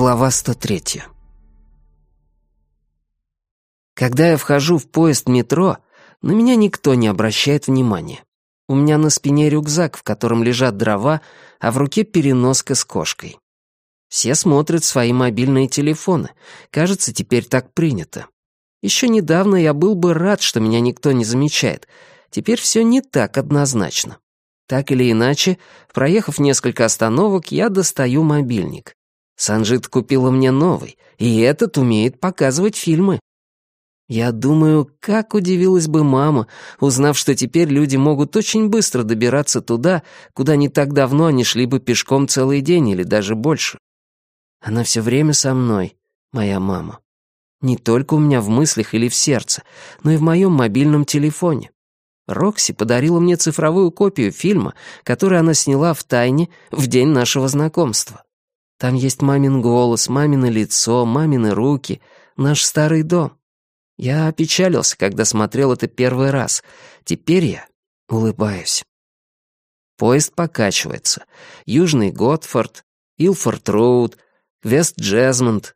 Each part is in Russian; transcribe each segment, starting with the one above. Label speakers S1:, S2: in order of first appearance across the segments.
S1: Глава 103. Когда я вхожу в поезд метро, на меня никто не обращает внимания. У меня на спине рюкзак, в котором лежат дрова, а в руке переноска с кошкой. Все смотрят свои мобильные телефоны. Кажется, теперь так принято. Еще недавно я был бы рад, что меня никто не замечает. Теперь все не так однозначно. Так или иначе, проехав несколько остановок, я достаю мобильник. Санжит купила мне новый, и этот умеет показывать фильмы. Я думаю, как удивилась бы мама, узнав, что теперь люди могут очень быстро добираться туда, куда не так давно они шли бы пешком целый день или даже больше. Она все время со мной, моя мама. Не только у меня в мыслях или в сердце, но и в моем мобильном телефоне. Рокси подарила мне цифровую копию фильма, который она сняла в тайне в день нашего знакомства. Там есть мамин голос, мамино лицо, мамины руки, наш старый дом. Я опечалился, когда смотрел это первый раз. Теперь я улыбаюсь. Поезд покачивается. Южный Готфорд, Илфорд-Роуд, Вест-Джезмонд.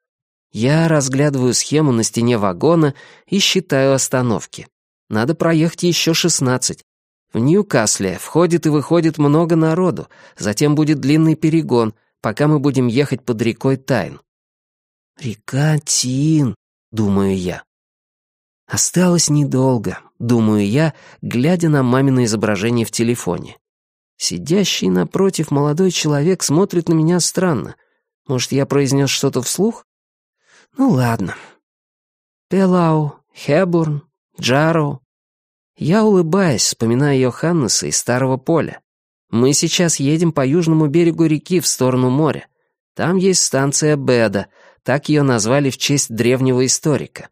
S1: Я разглядываю схему на стене вагона и считаю остановки. Надо проехать еще шестнадцать. В Ньюкасле входит и выходит много народу, затем будет длинный перегон, пока мы будем ехать под рекой Тайн. «Река Тин», — думаю я. Осталось недолго, думаю я, глядя на мамино изображение в телефоне. Сидящий напротив молодой человек смотрит на меня странно. Может, я произнес что-то вслух? Ну ладно. Пелау, Хебурн, Джароу. Я улыбаюсь, вспоминая Йоханнеса из Старого Поля. Мы сейчас едем по южному берегу реки в сторону моря. Там есть станция Беда, так ее назвали в честь древнего историка.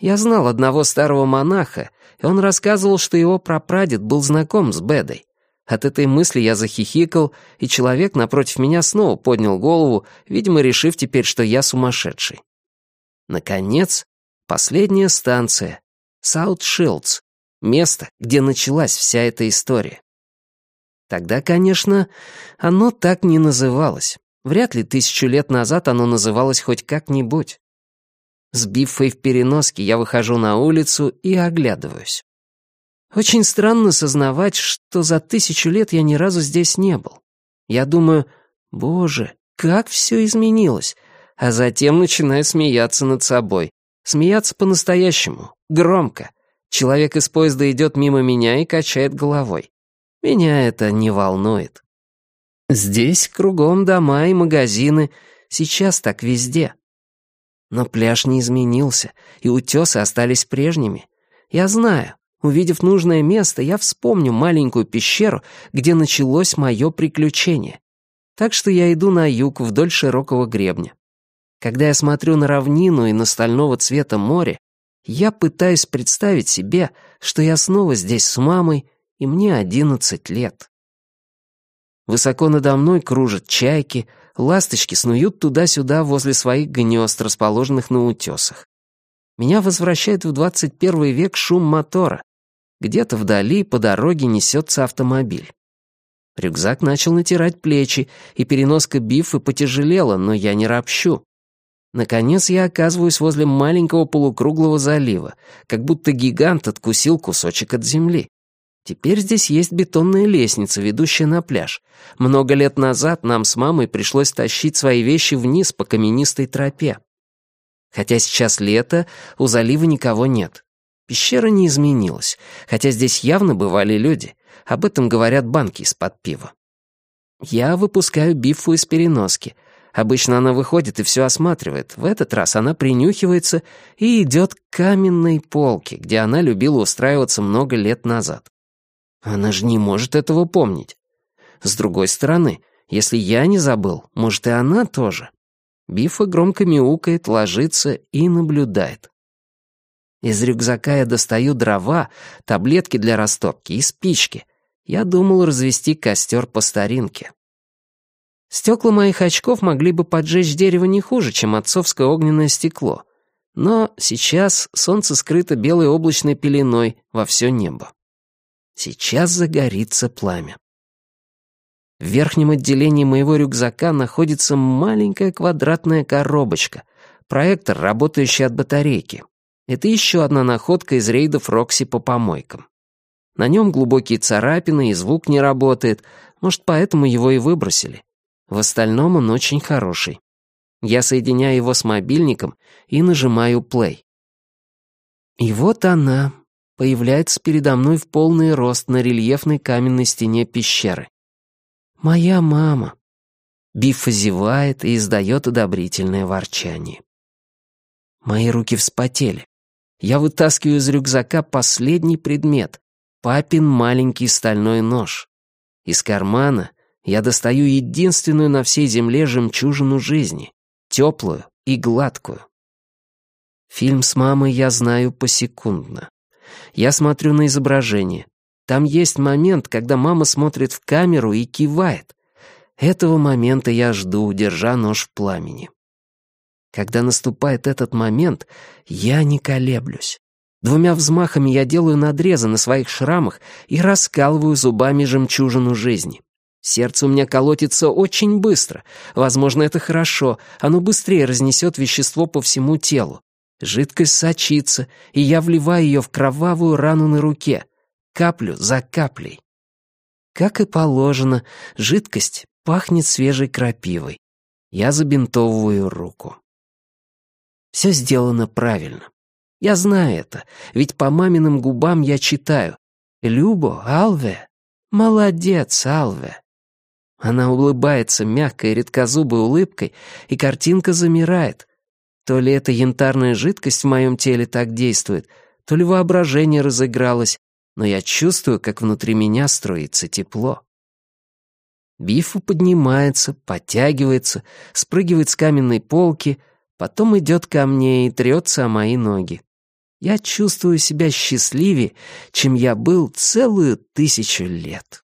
S1: Я знал одного старого монаха, и он рассказывал, что его прапрадед был знаком с Бедой. От этой мысли я захихикал, и человек напротив меня снова поднял голову, видимо, решив теперь, что я сумасшедший. Наконец, последняя станция — Саут-Шилдс, место, где началась вся эта история. Тогда, конечно, оно так не называлось. Вряд ли тысячу лет назад оно называлось хоть как-нибудь. С Биффой в переноске я выхожу на улицу и оглядываюсь. Очень странно сознавать, что за тысячу лет я ни разу здесь не был. Я думаю, боже, как все изменилось, а затем начинаю смеяться над собой. Смеяться по-настоящему, громко. Человек из поезда идет мимо меня и качает головой. Меня это не волнует. Здесь кругом дома и магазины, сейчас так везде. Но пляж не изменился, и утесы остались прежними. Я знаю, увидев нужное место, я вспомню маленькую пещеру, где началось мое приключение. Так что я иду на юг вдоль широкого гребня. Когда я смотрю на равнину и на стального цвета море, я пытаюсь представить себе, что я снова здесь с мамой и мне одиннадцать лет. Высоко надо мной кружат чайки, ласточки снуют туда-сюда возле своих гнезд, расположенных на утесах. Меня возвращает в двадцать первый век шум мотора. Где-то вдали по дороге несется автомобиль. Рюкзак начал натирать плечи, и переноска бифы потяжелела, но я не ропщу. Наконец я оказываюсь возле маленького полукруглого залива, как будто гигант откусил кусочек от земли. Теперь здесь есть бетонная лестница, ведущая на пляж. Много лет назад нам с мамой пришлось тащить свои вещи вниз по каменистой тропе. Хотя сейчас лето, у залива никого нет. Пещера не изменилась, хотя здесь явно бывали люди. Об этом говорят банки из-под пива. Я выпускаю Бифу из переноски. Обычно она выходит и все осматривает. В этот раз она принюхивается и идет к каменной полке, где она любила устраиваться много лет назад. Она же не может этого помнить. С другой стороны, если я не забыл, может и она тоже. Бифа громко мяукает, ложится и наблюдает. Из рюкзака я достаю дрова, таблетки для растопки и спички. Я думал развести костер по старинке. Стекла моих очков могли бы поджечь дерево не хуже, чем отцовское огненное стекло. Но сейчас солнце скрыто белой облачной пеленой во все небо. Сейчас загорится пламя. В верхнем отделении моего рюкзака находится маленькая квадратная коробочка, проектор, работающий от батарейки. Это еще одна находка из рейдов Рокси по помойкам. На нем глубокие царапины, и звук не работает, может, поэтому его и выбросили. В остальном он очень хороший. Я соединяю его с мобильником и нажимаю play. И вот она появляется передо мной в полный рост на рельефной каменной стене пещеры. «Моя мама». Биффа зевает и издает одобрительное ворчание. Мои руки вспотели. Я вытаскиваю из рюкзака последний предмет — папин маленький стальной нож. Из кармана я достаю единственную на всей земле жемчужину жизни, теплую и гладкую. Фильм с мамой я знаю посекундно. Я смотрю на изображение. Там есть момент, когда мама смотрит в камеру и кивает. Этого момента я жду, держа нож в пламени. Когда наступает этот момент, я не колеблюсь. Двумя взмахами я делаю надрезы на своих шрамах и раскалываю зубами жемчужину жизни. Сердце у меня колотится очень быстро. Возможно, это хорошо. Оно быстрее разнесет вещество по всему телу. Жидкость сочится, и я вливаю ее в кровавую рану на руке, каплю за каплей. Как и положено, жидкость пахнет свежей крапивой. Я забинтовываю руку. Все сделано правильно. Я знаю это, ведь по маминым губам я читаю «Любо, Алве, молодец, Алве». Она улыбается мягкой редкозубой улыбкой, и картинка замирает, то ли эта янтарная жидкость в моем теле так действует, то ли воображение разыгралось, но я чувствую, как внутри меня строится тепло. Бифу поднимается, подтягивается, спрыгивает с каменной полки, потом идет ко мне и трется о мои ноги. Я чувствую себя счастливее, чем я был целую тысячу лет.